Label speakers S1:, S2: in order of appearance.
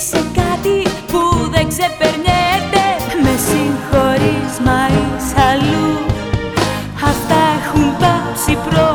S1: Σε κάτι που δεν ξεπερνιέται. Με συγχωρείς μα είσαι αλλού. Αυτά έχουν πάψει πρώτα